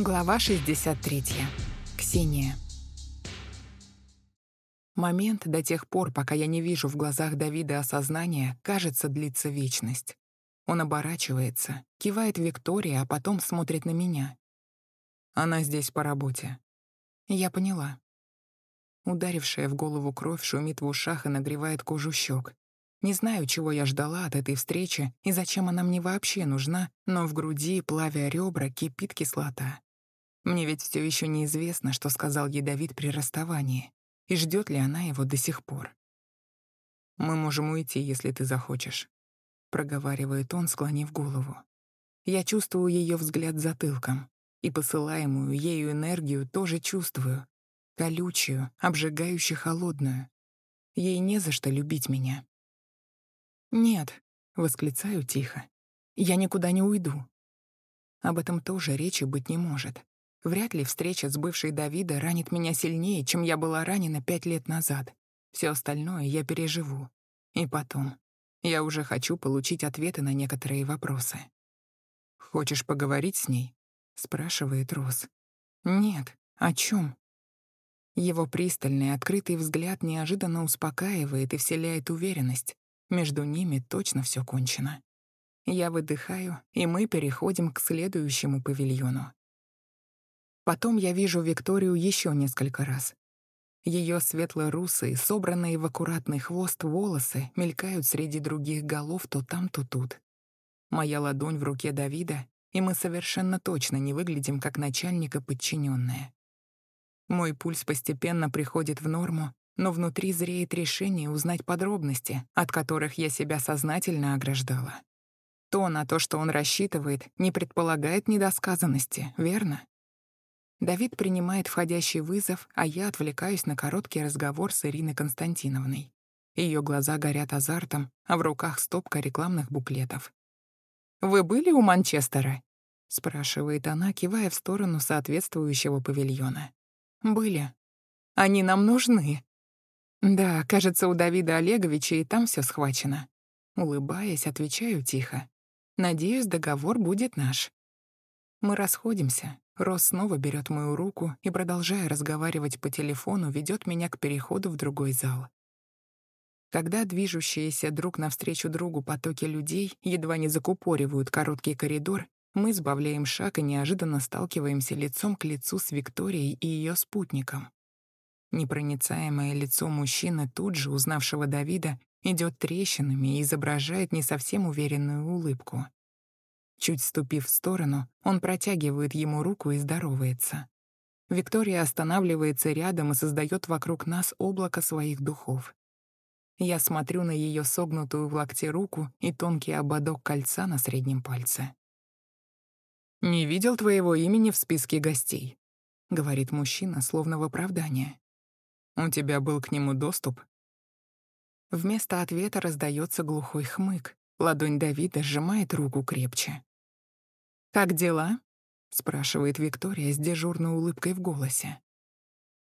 Глава 63. Ксения. Момент до тех пор, пока я не вижу в глазах Давида осознания, кажется, длится вечность. Он оборачивается, кивает Виктории, а потом смотрит на меня. Она здесь по работе. Я поняла. Ударившая в голову кровь шумит в ушах и нагревает кожу щек. Не знаю, чего я ждала от этой встречи и зачем она мне вообще нужна, но в груди, плавя ребра, кипит кислота. Мне ведь все еще неизвестно, что сказал ей Давид при расставании, и ждет ли она его до сих пор. «Мы можем уйти, если ты захочешь», — проговаривает он, склонив голову. Я чувствую ее взгляд затылком, и посылаемую ею энергию тоже чувствую, колючую, обжигающую холодную. Ей не за что любить меня. «Нет», — восклицаю тихо, — «я никуда не уйду». Об этом тоже речи быть не может. Вряд ли встреча с бывшей Давида ранит меня сильнее, чем я была ранена пять лет назад. Все остальное я переживу. И потом. Я уже хочу получить ответы на некоторые вопросы. «Хочешь поговорить с ней?» — спрашивает Рос. «Нет. О чем? Его пристальный, открытый взгляд неожиданно успокаивает и вселяет уверенность. Между ними точно все кончено. Я выдыхаю, и мы переходим к следующему павильону. Потом я вижу Викторию еще несколько раз. Ее светло-русые, собранные в аккуратный хвост волосы мелькают среди других голов то там, то тут. Моя ладонь в руке Давида, и мы совершенно точно не выглядим как начальника подчиненная. Мой пульс постепенно приходит в норму, но внутри зреет решение узнать подробности, от которых я себя сознательно ограждала. То, на то, что он рассчитывает, не предполагает недосказанности, верно? Давид принимает входящий вызов, а я отвлекаюсь на короткий разговор с Ириной Константиновной. Ее глаза горят азартом, а в руках стопка рекламных буклетов. «Вы были у Манчестера?» — спрашивает она, кивая в сторону соответствующего павильона. «Были. Они нам нужны». «Да, кажется, у Давида Олеговича и там все схвачено». Улыбаясь, отвечаю тихо. «Надеюсь, договор будет наш». Мы расходимся, Рос снова берет мою руку и, продолжая разговаривать по телефону, ведет меня к переходу в другой зал. Когда движущиеся друг навстречу другу потоки людей едва не закупоривают короткий коридор, мы сбавляем шаг и неожиданно сталкиваемся лицом к лицу с Викторией и ее спутником. Непроницаемое лицо мужчины, тут же узнавшего Давида, идет трещинами и изображает не совсем уверенную улыбку. Чуть ступив в сторону, он протягивает ему руку и здоровается. Виктория останавливается рядом и создает вокруг нас облако своих духов. Я смотрю на ее согнутую в локте руку и тонкий ободок кольца на среднем пальце. «Не видел твоего имени в списке гостей», — говорит мужчина, словно в оправдание. «У тебя был к нему доступ?» Вместо ответа раздается глухой хмык. Ладонь Давида сжимает руку крепче. «Как дела?» — спрашивает Виктория с дежурной улыбкой в голосе.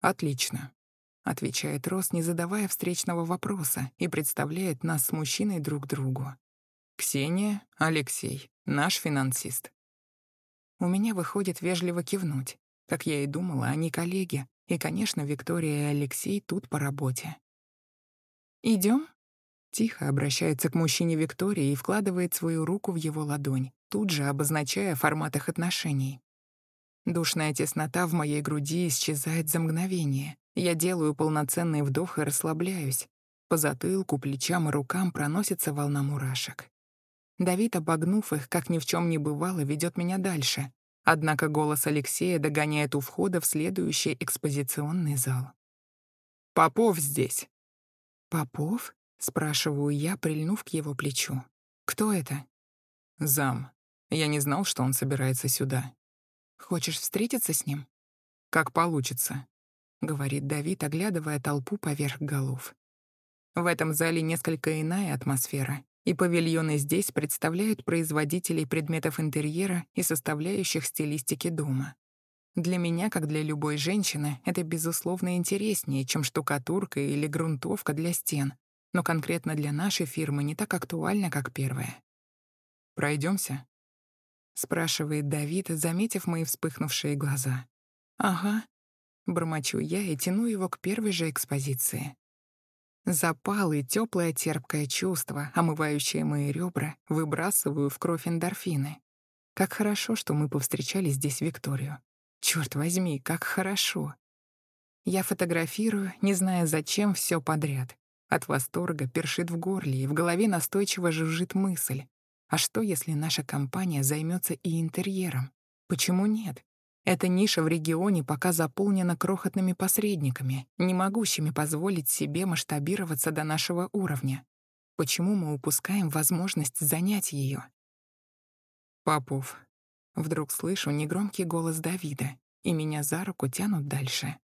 «Отлично», — отвечает Рос, не задавая встречного вопроса, и представляет нас с мужчиной друг другу. «Ксения, Алексей, наш финансист». У меня выходит вежливо кивнуть. Как я и думала, они коллеги, и, конечно, Виктория и Алексей тут по работе. Идем? Тихо обращается к мужчине Виктория и вкладывает свою руку в его ладонь, тут же обозначая формат их отношений. Душная теснота в моей груди исчезает за мгновение. Я делаю полноценный вдох и расслабляюсь. По затылку, плечам и рукам проносится волна мурашек. Давид, обогнув их, как ни в чем не бывало, ведет меня дальше. Однако голос Алексея догоняет у входа в следующий экспозиционный зал. «Попов здесь». «Попов?» Спрашиваю я, прильнув к его плечу. «Кто это?» «Зам. Я не знал, что он собирается сюда. Хочешь встретиться с ним?» «Как получится», — говорит Давид, оглядывая толпу поверх голов. В этом зале несколько иная атмосфера, и павильоны здесь представляют производителей предметов интерьера и составляющих стилистики дома. Для меня, как для любой женщины, это, безусловно, интереснее, чем штукатурка или грунтовка для стен, но конкретно для нашей фирмы не так актуально, как первая. Пройдемся. — спрашивает Давид, заметив мои вспыхнувшие глаза. «Ага». Бормочу я и тяну его к первой же экспозиции. Запал теплое терпкое чувство, омывающее мои ребра, выбрасываю в кровь эндорфины. Как хорошо, что мы повстречали здесь Викторию. Черт возьми, как хорошо. Я фотографирую, не зная зачем, все подряд. От восторга першит в горле, и в голове настойчиво жужжит мысль. А что, если наша компания займется и интерьером? Почему нет? Эта ниша в регионе пока заполнена крохотными посредниками, не могущими позволить себе масштабироваться до нашего уровня. Почему мы упускаем возможность занять ее? «Попов». Вдруг слышу негромкий голос Давида, и меня за руку тянут дальше.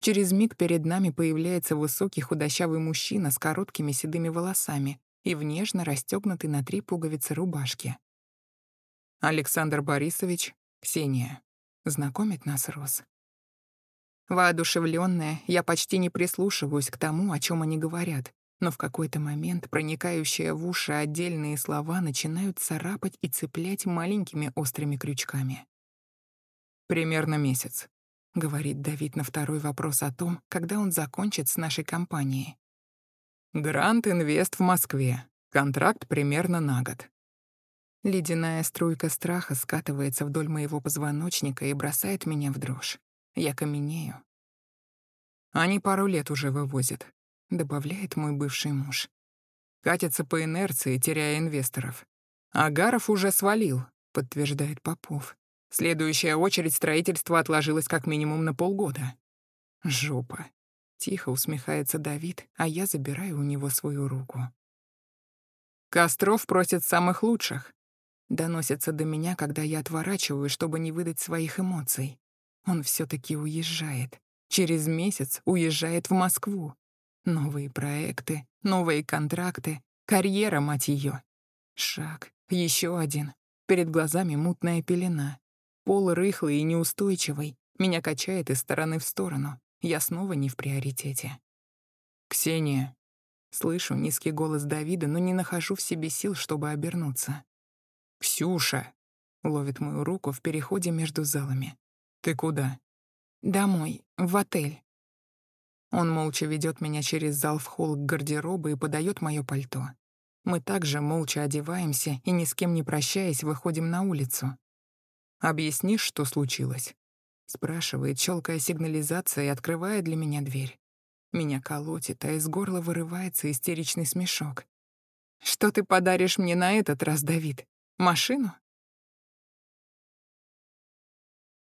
Через миг перед нами появляется высокий худощавый мужчина с короткими седыми волосами и в нежно расстёгнутой на три пуговицы рубашки. Александр Борисович, Ксения. Знакомит нас Рос. Воодушевленная, я почти не прислушиваюсь к тому, о чем они говорят, но в какой-то момент проникающие в уши отдельные слова начинают царапать и цеплять маленькими острыми крючками. «Примерно месяц», — говорит Давид на второй вопрос о том, когда он закончит с нашей компанией. «Грант Инвест в Москве. Контракт примерно на год. Ледяная струйка страха скатывается вдоль моего позвоночника и бросает меня в дрожь. Я каменею. Они пару лет уже вывозят, добавляет мой бывший муж. Катятся по инерции, теряя инвесторов. Агаров уже свалил, подтверждает Попов. Следующая очередь строительства отложилась как минимум на полгода. Жопа. Тихо усмехается Давид, а я забираю у него свою руку. Костров просит самых лучших. Доносится до меня, когда я отворачиваю, чтобы не выдать своих эмоций. Он все таки уезжает. Через месяц уезжает в Москву. Новые проекты, новые контракты, карьера, мать ее. Шаг, еще один. Перед глазами мутная пелена. Пол рыхлый и неустойчивый. Меня качает из стороны в сторону. Я снова не в приоритете. «Ксения». Слышу низкий голос Давида, но не нахожу в себе сил, чтобы обернуться. «Ксюша!» — ловит мою руку в переходе между залами. «Ты куда?» «Домой, в отель». Он молча ведет меня через зал в холл к гардеробу и подает мое пальто. Мы также молча одеваемся и, ни с кем не прощаясь, выходим на улицу. «Объяснишь, что случилось?» — спрашивает, щелкая сигнализация и открывая для меня дверь. Меня колотит, а из горла вырывается истеричный смешок. «Что ты подаришь мне на этот раз, Давид?» Машину?